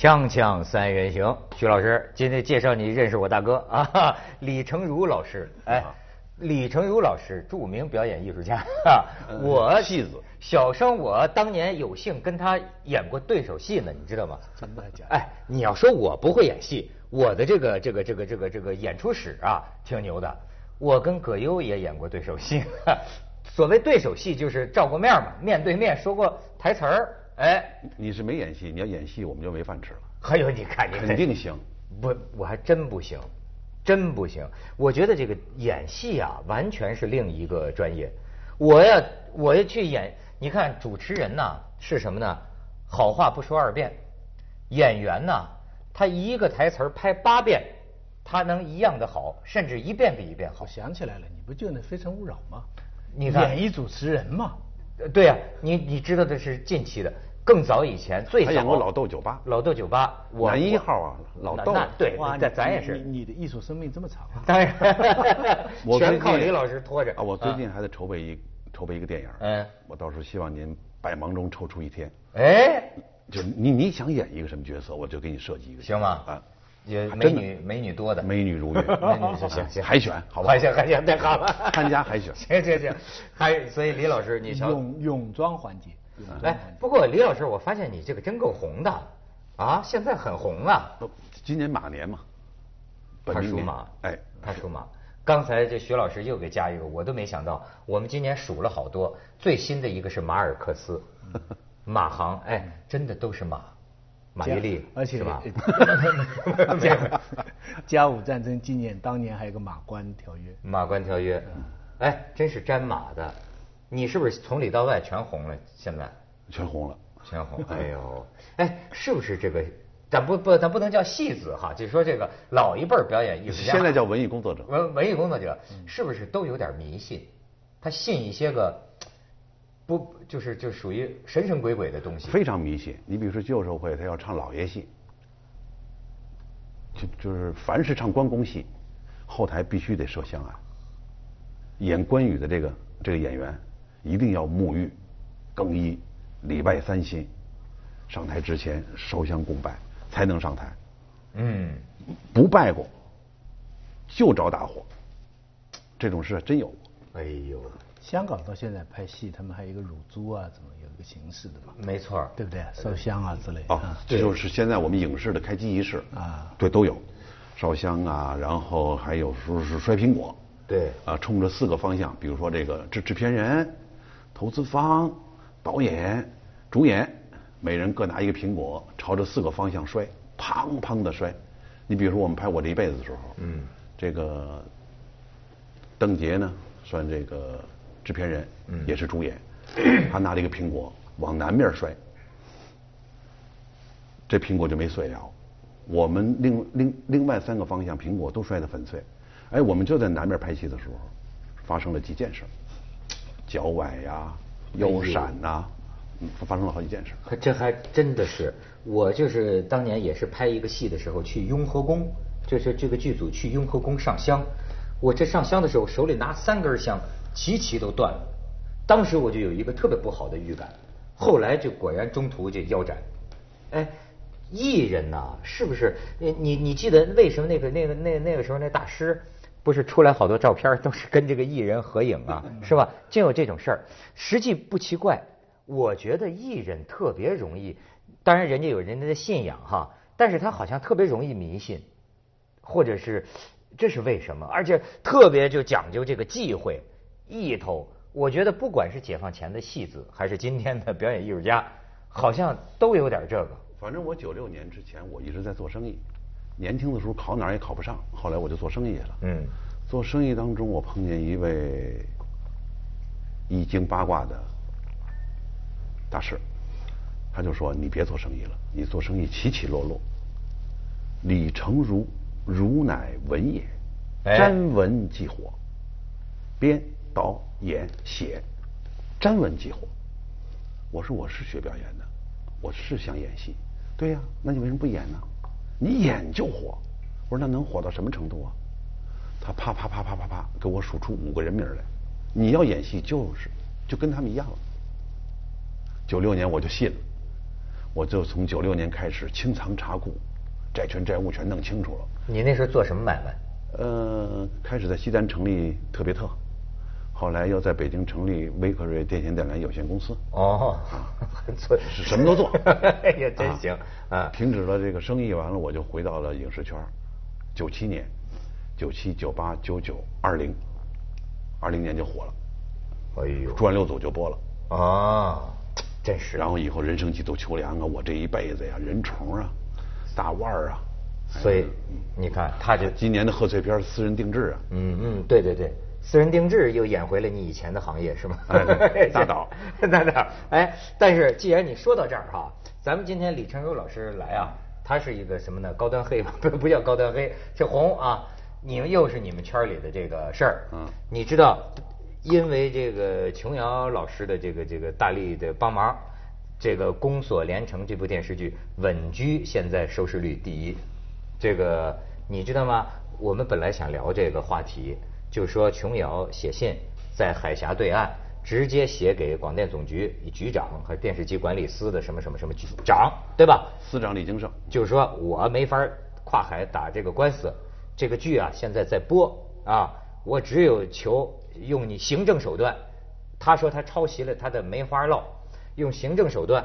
锵锵三人行，徐老师，今天介绍你认识我大哥啊，李成儒老师。哎，李成儒老师，著名表演艺术家。我戏子，小生我当年有幸跟他演过对手戏呢，你知道吗？真的假？哎，你要说我不会演戏，我的这个这个这个这个这个演出史啊，挺牛的。我跟葛优也演过对手戏。所谓对手戏，就是照过面嘛，面对面说过台词儿。哎，你是没演戏，你要演戏，我们就没饭吃了。还有，你看，你肯定行。不，我还真不行，真不行。我觉得这个演戏啊，完全是另一个专业。我要，我要去演。你看，主持人呐是什么呢？好话不说二遍。演员呢，他一个台词拍八遍，他能一样的好，甚至一遍比一遍好。我想起来了，你不就那《非诚勿扰》吗？你看，演一主持人嘛。对呀，你你知道的是近期的。更早以前，最早演过老豆酒吧，老豆酒吧，男一号啊，老豆。对，咱咱也是。你的艺术生命这么长啊？当然，全靠李老师拖着。啊，我最近还在筹备一筹备一个电影。嗯。我到时候希望您百忙中抽出一天。哎。就你你想演一个什么角色，我就给你设计一个。行吗？啊。也美女美女多的。美女如云。行行行。海选，好吧？海选海选太好了。参加海选。行行行。还所以李老师，你想泳泳装环节。哎，不过李老师，我发现你这个真够红的，啊，现在很红啊。今年马年嘛，他属马，哎，他属马。刚才这徐老师又给加一个，我都没想到，我们今年数了好多，最新的一个是马尔克斯，马航，哎，真的都是马，马伊琍，而且是吧？甲午 战争纪念当年还有个马关条约，马关条约，哎，真是沾马的。你是不是从里到外全红了？现在全红了，全红。哎呦，哎，是不是这个？咱不不，咱不能叫戏子哈，就说这个老一辈表演艺术家，现在叫文艺工作者。文文艺工作者是不是都有点迷信？他信一些个不就是就属于神神鬼鬼的东西？非常迷信。你比如说旧社会，他要唱老爷戏，就就是凡是唱关公戏，后台必须得设香案。演关羽的这个这个演员。一定要沐浴、更衣、礼拜三新，上台之前烧香供拜才能上台。嗯，不拜过就着大火，这种事真有。哎呦，香港到现在拍戏，他们还有一个乳猪啊，怎么有一个形式的嘛？没错，对不对？烧香啊之类的。啊，这就是现在我们影视的开机仪式啊，对，都有烧香啊，然后还有时候是摔苹果。对，啊，冲着四个方向，比如说这个制制片人。投资方、导演、主演，每人各拿一个苹果，朝着四个方向摔，砰砰的摔。你比如说，我们拍《我这一辈子》的时候，嗯，这个邓婕呢，算这个制片人，嗯，也是主演，他拿了一个苹果往南面摔，这苹果就没碎了。我们另另另外三个方向苹果都摔得粉碎。哎，我们就在南面拍戏的时候，发生了几件事。脚崴呀，腰闪呐，发生了好几件事。这还真的是，我就是当年也是拍一个戏的时候去雍和宫，就是这个剧组去雍和宫上香。我这上香的时候手里拿三根香，齐齐都断了。当时我就有一个特别不好的预感，后来就果然中途就腰斩。哎，艺人呐，是不是？你你你记得为什么那个那个那那个时候那大师？不是出来好多照片都是跟这个艺人合影啊，是吧？就有这种事儿，实际不奇怪。我觉得艺人特别容易，当然人家有人家的信仰哈，但是他好像特别容易迷信，或者是这是为什么？而且特别就讲究这个忌讳、意头。我觉得不管是解放前的戏子，还是今天的表演艺术家，好像都有点这个。反正我九六年之前，我一直在做生意。年轻的时候考哪儿也考不上，后来我就做生意去了。嗯，做生意当中，我碰见一位易经八卦的大师，他就说：“你别做生意了，你做生意起起落落。李成儒，儒乃文也，沾文即火，编导演写，沾文即火。”我说：“我是学表演的，我是想演戏。对呀，那你为什么不演呢？”你演就火，我说那能火到什么程度啊？他啪啪啪啪啪啪给我数出五个人名来，你要演戏就是就跟他们一样了。九六年我就信了，我就从九六年开始清仓查股，债权债务全弄清楚了。你那时候做什么买卖？呃，开始在西单成立特别特，后来又在北京成立威克瑞电线电缆有限公司。哦，做是什么都做，也真行啊！停止了这个生意，完了我就回到了影视圈。九七年，九七、九八、九九、二零，二零年就火了。哎呦，转六组就播了。啊，真是。然后以后人生几度秋凉啊，我这一辈子呀，人虫啊，大腕儿啊。所以你看，他就今年的贺岁片私人定制啊。嗯嗯，对对对，私人定制又演回了你以前的行业是吗？大导，大导。哎，但是既然你说到这儿哈，咱们今天李成儒老师来啊，他是一个什么呢？高端黑 不不叫高端黑，是红啊。你们又是你们圈里的这个事儿。嗯。你知道，因为这个琼瑶老师的这个这个大力的帮忙，这个《宫锁连城》这部电视剧稳居现在收视率第一。这个你知道吗？我们本来想聊这个话题，就是说琼瑶写信在海峡对岸，直接写给广电总局局长和电视机管理司的什么什么什么局长，对吧？司长李金胜，就是说我没法跨海打这个官司，这个剧啊现在在播啊，我只有求用你行政手段。他说他抄袭了他的梅花烙，用行政手段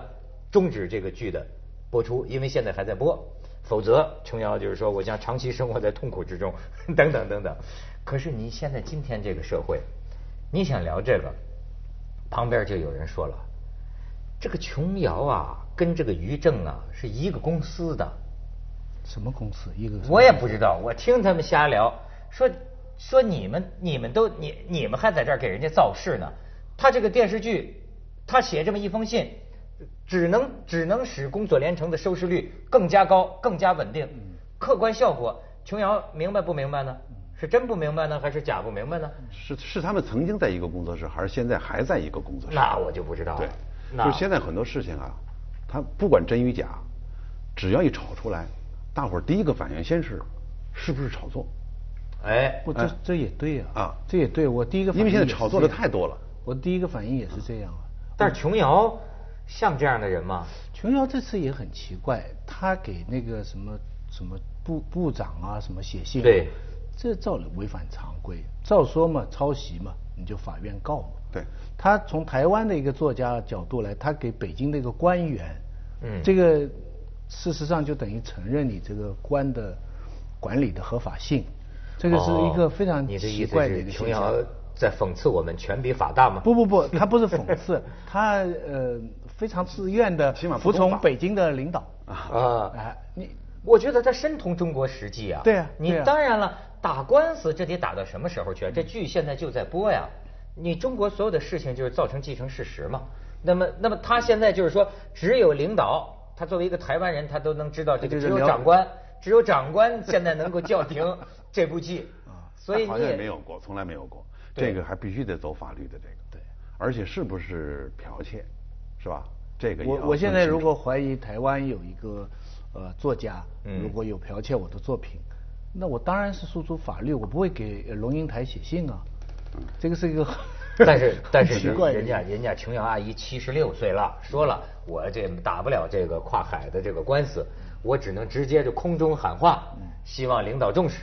终止这个剧的播出，因为现在还在播。否则，琼瑶就是说，我将长期生活在痛苦之中，等 等等等。可是你现在今天这个社会，你想聊这个，旁边就有人说了，这个琼瑶啊，跟这个于正啊是一个公司的。什么公司？一个？我也不知道，我听他们瞎聊，说说你们你们都你你们还在这儿给人家造势呢。他这个电视剧，他写这么一封信。只能只能使《宫锁连城》的收视率更加高、更加稳定。客观效果，琼瑶明白不明白呢？是真不明白呢，还是假不明白呢？是是他们曾经在一个工作室，还是现在还在一个工作室？那我就不知道了。对，就是现在很多事情啊，他不管真与假，只要一炒出来，大伙儿第一个反应先是是不是炒作？哎，不，这这也对呀。啊，这也对我第一个，因为现在炒作的太多了。我第一个反应也是这样啊。但是琼瑶。像这样的人吗？琼瑶这次也很奇怪，他给那个什么什么部部长啊什么写信，对，这照违反常规，照说嘛抄袭嘛，你就法院告嘛。对，他从台湾的一个作家角度来，他给北京的一个官员，嗯，这个事实上就等于承认你这个官的管理的合法性，这个是一个非常奇怪的一个现象。在讽刺我们权比法大吗？不不不，他不是讽刺，他呃。非常自愿的服从北京的领导啊！哎，你我觉得他深通中国实际啊。对啊，你当然了，打官司这得打到什么时候去啊？这剧现在就在播呀。你中国所有的事情就是造成既成事实嘛。那么，那么他现在就是说，只有领导，他作为一个台湾人，他都能知道这个。只有长官，只有长官现在能够叫停这部剧 啊。所以你也没有过，从来没有过。这个还必须得走法律的这个。对。而且是不是剽窃？是吧？这个我我现在如果怀疑台湾有一个呃作家，如果有剽窃我的作品，那我当然是诉诸法律，我不会给龙应台写信啊。这个是一个，但是但是人家 人家琼瑶阿姨七十六岁了，说了我这打不了这个跨海的这个官司，我只能直接就空中喊话，希望领导重视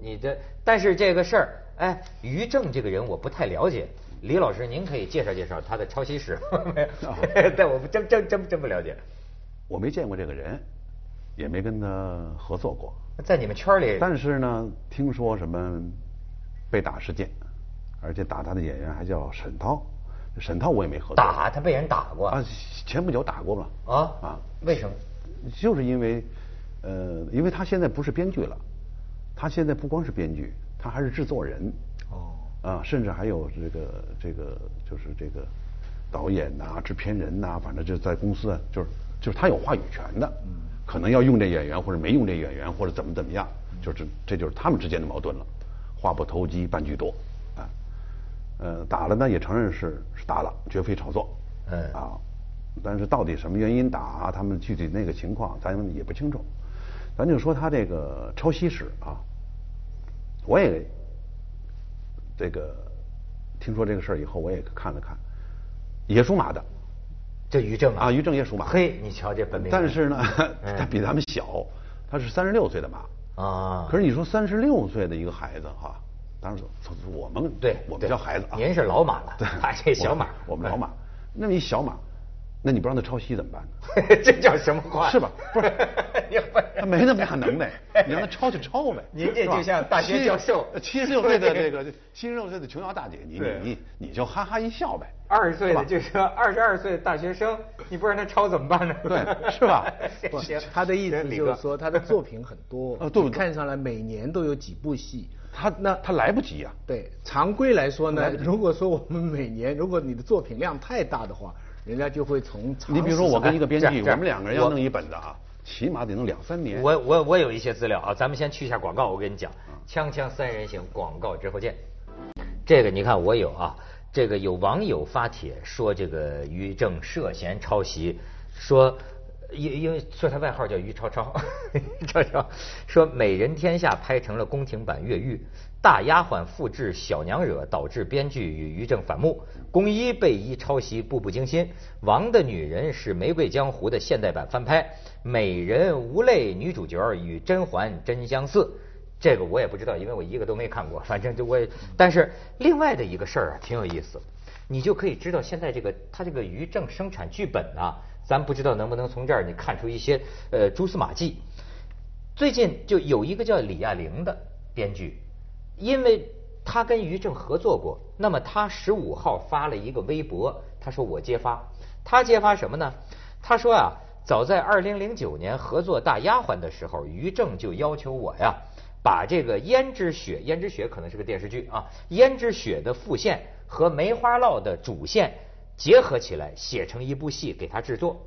你的。但是这个事儿，哎，于正这个人我不太了解。李老师，您可以介绍介绍他的抄袭史没有？但我真真真真不了解。我没见过这个人，也没跟他合作过。在你们圈里？但是呢，听说什么被打事件，而且打他的演员还叫沈涛。沈涛我也没合作。打他被人打过啊？前不久打过嘛？啊啊？为什么？就是因为呃，因为他现在不是编剧了，他现在不光是编剧，他还是制作人。哦啊，甚至还有这个这个就是这个导演呐、制片人呐，反正就在公司，就是就是他有话语权的，嗯，可能要用这演员或者没用这演员或者怎么怎么样，就是这就是他们之间的矛盾了，话不投机半句多，啊，呃，打了呢也承认是是打了，绝非炒作，嗯啊，但是到底什么原因打，他们具体那个情况咱也不清楚，咱就说他这个抄袭史啊，我也。这个听说这个事儿以后，我也看了看，也属马的，这于正啊，于正也属马。嘿，你瞧这本命。但是呢，他比咱们小，他是三十六岁的马啊。可是你说三十六岁的一个孩子哈，当然我们对我们叫孩子啊。您是老马了，他这小马，我们老马。那么一小马，那你不让他抄袭怎么办呢？这叫什么话？是吧？不是，他没那么大能耐，你让他抄就抄呗。您这就像大学教授，七十六岁的这个七十六岁的琼瑶大姐，你你你就哈哈一笑呗。二十岁的就是说二十二岁的大学生，你不让他抄怎么办呢？对，是吧？他的意思就是说他的作品很多，对，看上来每年都有几部戏。他那他来不及呀。对，常规来说呢，如果说我们每年如果你的作品量太大的话，人家就会从你比如说我跟一个编剧，我们两个人要弄一本子啊，起码得弄两三年。我我我有一些资料啊，咱们先去一下广告，我跟你讲，锵锵三人行广告之后见。这个你看我有啊。这个有网友发帖说，这个于正涉嫌抄袭，说因因为说他外号叫于超超，超超说《美人天下》拍成了宫廷版越狱，大丫鬟复制小娘惹，导致编剧与于正反目，宫一被一抄袭，步步惊心。王的女人是《玫瑰江湖》的现代版翻拍，美人无泪女主角与甄嬛真相似。这个我也不知道，因为我一个都没看过。反正就我也，但是另外的一个事儿啊，挺有意思。你就可以知道现在这个他这个于正生产剧本啊，咱不知道能不能从这儿你看出一些呃蛛丝马迹。最近就有一个叫李亚玲的编剧，因为他跟于正合作过，那么他十五号发了一个微博，他说我揭发，他揭发什么呢？他说啊，早在二零零九年合作大丫鬟的时候，于正就要求我呀。把这个《胭脂雪》，《胭脂雪》可能是个电视剧啊，《胭脂雪》的副线和《梅花烙》的主线结合起来写成一部戏给他制作，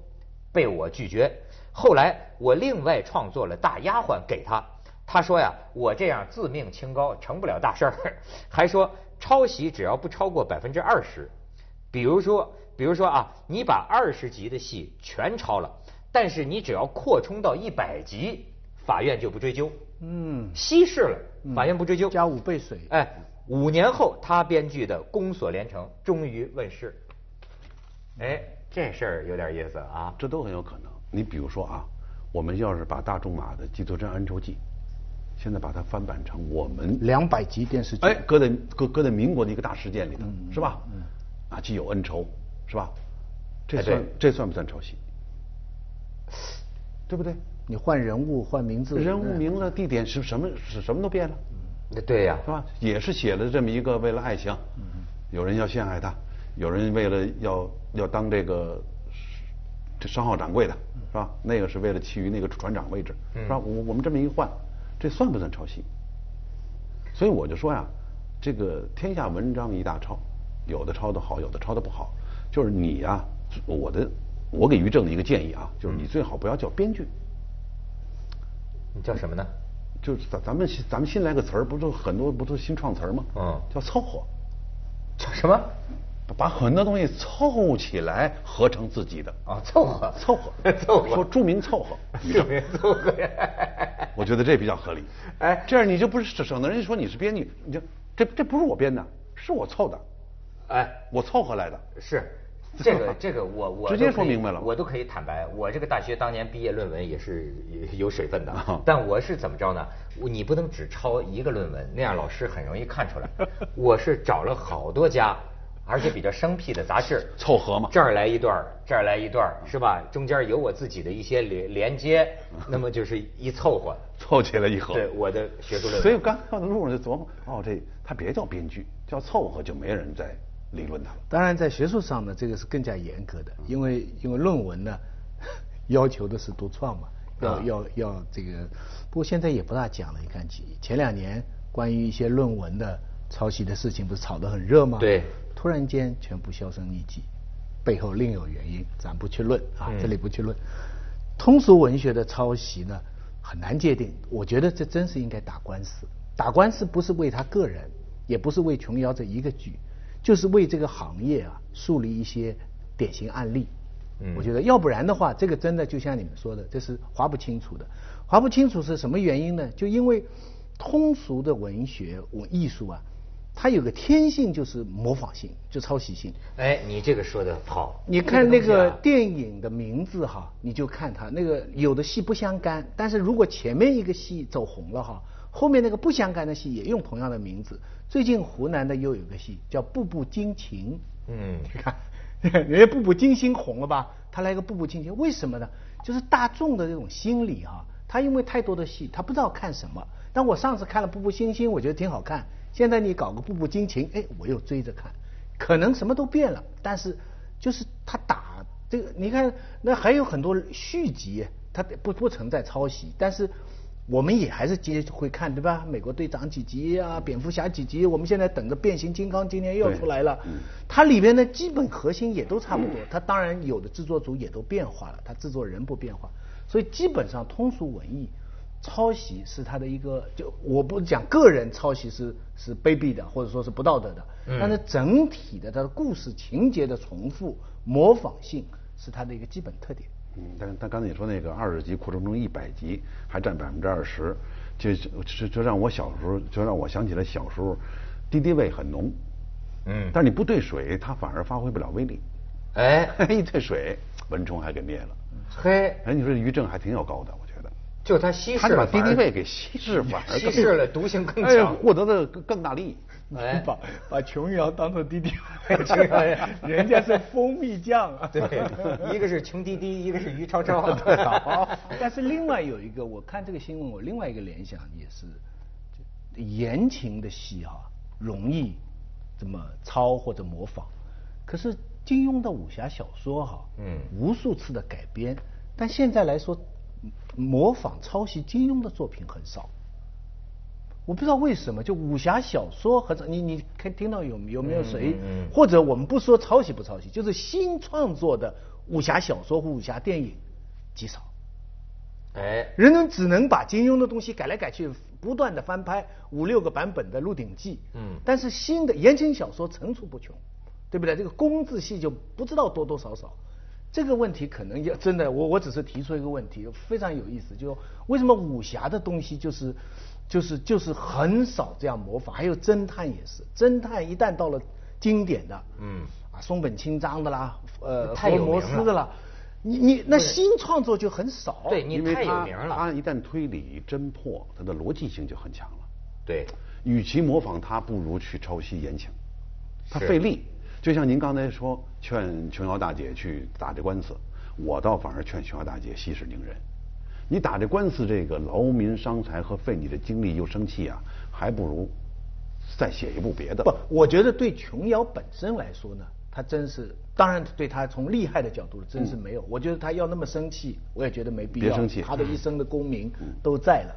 被我拒绝。后来我另外创作了大丫鬟给他，他说呀，我这样自命清高，成不了大事儿，还说抄袭只要不超过百分之二十，比如说，比如说啊，你把二十集的戏全抄了，但是你只要扩充到一百集，法院就不追究。嗯，稀释了，法院不追究，加五倍水。哎，五年后他编剧的《宫锁连城》终于问世。哎，这事儿有点意思啊，这都很有可能。你比如说啊，我们要是把大仲马的《基督山恩仇记》，现在把它翻版成我们两百集电视剧，哎，搁在搁搁在民国的一个大事件里头，是吧？嗯。啊，既有恩仇，是吧？这算这算不算抄袭？对不对？你换人物换名字，人物名字地点是什么是什么都变了，那对呀，是吧？也是写了这么一个为了爱情，有人要陷害他，有人为了要要当这个这商号掌柜的，是吧？那个是为了其余那个船长位置，是吧？我我们这么一换，这算不算抄袭？所以我就说呀，这个天下文章一大抄，有的抄的好，有的抄的不好，就是你呀，我的我给于正的一个建议啊，就是你最好不要叫编剧。你叫什么呢？就是咱咱们咱们新来个词儿，不是很多不都新创词儿吗？嗯，叫凑合。叫什么？把很多东西凑起来合成自己的。啊，凑合，凑合，凑合。说著名凑合，著名凑合。我觉得这比较合理。哎，这样你就不是省得人家说你是编剧，你就这这不是我编的，是我凑的。哎，我凑合来的。是。这个这个我我直接说明白了，我都可以坦白，我这个大学当年毕业论文也是有水分的，但我是怎么着呢？你不能只抄一个论文，那样老师很容易看出来。我是找了好多家，而且比较生僻的杂志，凑合嘛，这儿来一段，这儿来一段，是吧？中间有我自己的一些连连接，那么就是一凑合，凑起来一合。对，我的学术论文。所以刚看的路上就琢磨，哦，这他别叫编剧，叫凑合，就没人在。理论他了，当然在学术上呢，这个是更加严格的，因为因为论文呢 要求的是独创嘛，要要要这个，不过现在也不大讲了。你看前前两年关于一些论文的抄袭的事情，不是炒得很热吗？对，突然间全部销声匿迹，背后另有原因，咱不去论啊，这里不去论。通俗文学的抄袭呢很难界定，我觉得这真是应该打官司，打官司不是为他个人，也不是为琼瑶这一个剧。就是为这个行业啊树立一些典型案例，嗯，我觉得要不然的话，这个真的就像你们说的，这是划不清楚的。划不清楚是什么原因呢？就因为通俗的文学、文艺术啊，他有个天性就是模仿性，就抄袭性。哎，你这个说的好。你看那个电影的名字哈，你就看它那个有的戏不相干，但是如果前面一个戏走红了哈，后面那个不相干的戏也用同样的名字。最近湖南的又有个戏叫《步步惊情》，嗯，你看 人家《步步惊心》红了吧？他来个《步步惊情》，为什么呢？就是大众的这种心理哈，他因为太多的戏，他不知道看什么。但我上次看了《步步惊心》，我觉得挺好看。现在你搞个《步步惊情》，哎，我又追着看，可能什么都变了，但是就是他打这个，你看那还有很多续集，他不不存在抄袭，但是我们也还是接会看，对吧？美国队长几集啊，蝙蝠侠几集，我们现在等着变形金刚今天又出来了，它里面的基本核心也都差不多，它当然有的制作组也都变化了，它制作人不变化，所以基本上通俗文艺。抄袭是他的一个，就我不讲个人抄袭是是卑鄙的，或者说是不道德的，但是整体的他的故事情节的重复、模仿性是他的一个基本特点。嗯，但但刚才你说那个二十集扩充成一百集，还占百分之二十，就就就让我小时候就让我想起来小时候，敌敌畏很浓，嗯，但是你不兑水，它反而发挥不了威力。哎，一兑水，蚊虫还给灭了。嘿，哎，你说于正还挺有高的。就他稀释，他把敌敌畏给稀释，反而稀释了，毒性更强，获得的更更大利益。哎，把把琼瑶当做滴滴，人家是蜂蜜酱啊。对，一个是穷滴滴，一个是于超超。好，但是另外有一个，我看这个新闻，我另外一个联想也是，言情的戏啊，容易这么抄或者模仿。可是金庸的武侠小说哈，嗯，无数次的改编，但现在来说。模仿抄袭金庸的作品很少，我不知道为什么，就武侠小说和你你可以听到有有没有谁，或者我们不说抄袭不抄袭，就是新创作的武侠小说或武侠电影极少。哎，人们只能把金庸的东西改来改去，不断的翻拍五六个版本的《鹿鼎记》。嗯，但是新的言情小说层出不穷，对不对？这个工字戏就不知道多多少少。这个问题可能要真的，我我只是提出一个问题，非常有意思，就为什么武侠的东西就是就是就是很少这样模仿，还有侦探也是，侦探一旦到了经典的，嗯，啊松本清张的啦，呃福尔摩斯的啦，你你那新创作就很少，对你太有名了，他一旦推理侦破，他的逻辑性就很强了，对，与其模仿他，不如去抄袭言情，他费力。就像您刚才说劝琼瑶大姐去打这官司，我倒反而劝琼瑶大姐息事宁人。你打这官司，这个劳民伤财和费你的精力又生气啊，还不如再写一部别的。不，我觉得对琼瑶本身来说呢，她真是，当然对她从厉害的角度，真是没有。我觉得她要那么生气，我也觉得没必要。别生气，她的一生的功名都在了。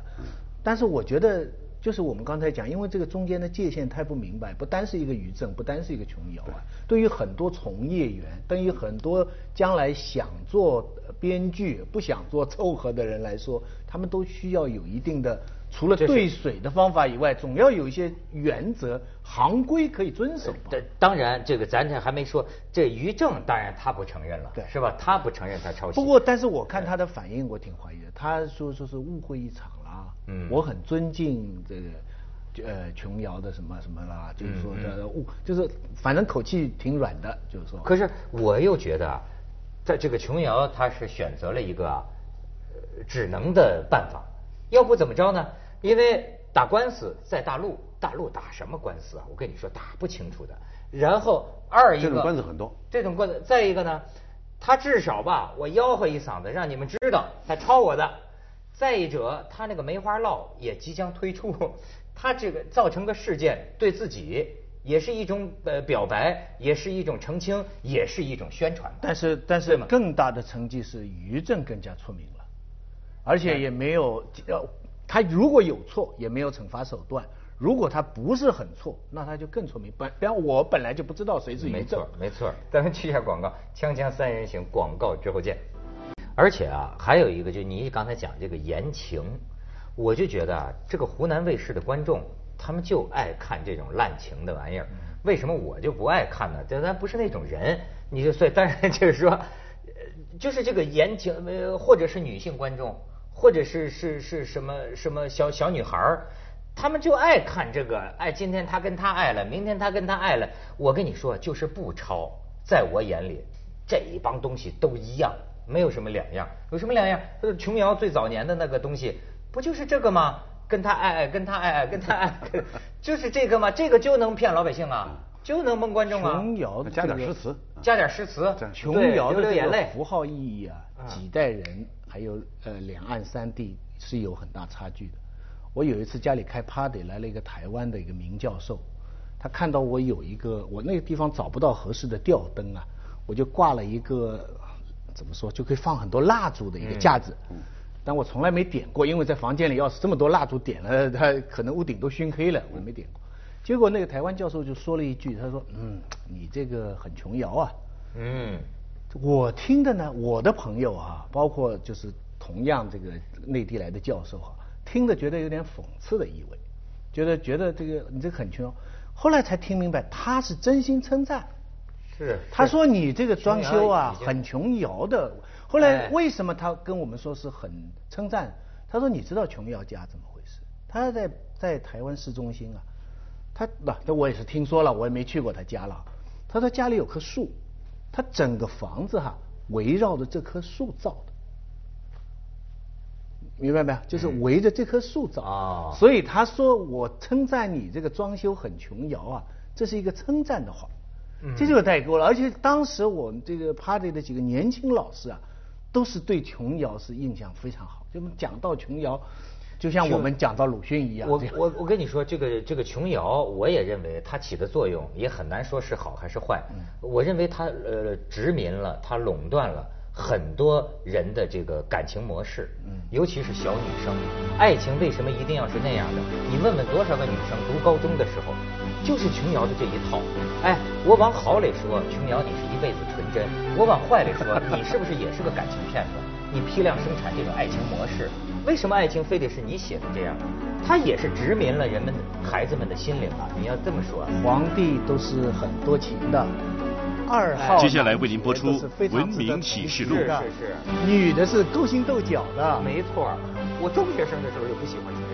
但是我觉得。就是我们刚才讲，因为这个中间的界限太不明白，不单是一个余正，不单是一个琼瑶啊。对于很多从业员，对于很多将来想做编剧、不想做凑合的人来说，他们都需要有一定的，除了兑水的方法以外，总要有一些原则、行规可以遵守。对，当然这个咱这还没说，这于正当然他不承认了，是吧？他不承认他抄袭。不过，但是我看他的反应，我挺怀疑的。他说说是误会一场。嗯，我很尊敬这个呃琼瑶的什么什么啦，就是说的物，就是反正口气挺软的，就是说。可是我又觉得啊，在这个琼瑶她是选择了一个只能的办法，要不怎么着呢？因为打官司在大陆，大陆打什么官司啊？我跟你说打不清楚的。然后二一个这种官司很多，这种官司再一个呢，他至少吧，我吆喝一嗓子，让你们知道他抄我的。再一者，他那个梅花烙也即将推出，他这个造成个事件，对自己也是一种呃表白，也是一种澄清，也是一种宣传。但是，但是更大的成绩是于正更加出名了，而且也没有要他如果有错，也没有惩罚手段；如果他不是很错，那他就更出名。本，比方我本来就不知道谁是于正。没错，没错。咱们去一下广告，锵锵三人行，广告之后见。而且啊，还有一个，就你刚才讲这个言情，我就觉得啊，这个湖南卫视的观众，他们就爱看这种滥情的玩意儿。为什么我就不爱看呢？就咱不是那种人，你就所以，当然就是说，就是这个言情，呃，或者是女性观众，或者是是是什么什么小小女孩儿，他们就爱看这个，哎，今天他跟他爱了，明天他跟他爱了。我跟你说，就是不抄，在我眼里，这一帮东西都一样，没有什么两样。有什么两样？琼瑶最早年的那个东西，不就是这个吗？跟他爱爱，跟他爱爱，跟他爱，就是这个吗？这个就能骗老百姓啊，就能蒙观众啊。琼瑶加点诗词，加点诗词，琼瑶的这个符号意义啊，几代人还有呃两岸三地是有很大差距的。我有一次家里开 party 来了一个台湾的一个名教授，他看到我有一个我那个地方找不到合适的吊灯啊，我就挂了一个怎么说就可以放很多蜡烛的一个架子，但我从来没点过，因为在房间里要是这么多蜡烛点了，它可能屋顶都熏黑了，我没点过。结果那个台湾教授就说了一句，他说：“嗯，你这个很琼瑶啊。”嗯，我听的呢，我的朋友啊，包括就是同样这个内地来的教授啊。听着觉得有点讽刺的意味，觉得觉得这个你这个很穷，后来才听明白他是真心称赞，是他说你这个装修啊很琼瑶的，后来为什么他跟我们说是很称赞？他说你知道琼瑶家怎么回事？他在在台湾市中心啊，他那这我也是听说了，我也没去过他家了。他说家里有棵树，他整个房子哈围绕着这棵树造的。明白没有？就是围着这棵树造，所以他说我称赞你这个装修很琼瑶啊，这是一个称赞的话，这就代沟了。而且当时我们这个 party 的几个年轻老师啊，都是对琼瑶是印象非常好，就讲到琼瑶，就像我们讲到鲁迅一样。我我我跟你说，这个这个琼瑶，我也认为它起的作用也很难说是好还是坏。我认为它呃殖民了，它垄断了。很多人的这个感情模式，嗯，尤其是小女生，爱情为什么一定要是那样的？你问问多少个女生读高中的时候，就是琼瑶的这一套。哎，我往好里说，琼瑶你是一辈子纯真；我往坏里说，你是不是也是个感情骗子？你批量生产这种爱情模式，为什么爱情非得是你写的这样？它也是殖民了人们孩子们的心灵啊！你要这么说，皇帝都是很多情的。二号，接下来为您播出《文明启示录》。是是是，女的是勾心斗角的，没错。我中学生的时候就不喜欢这样。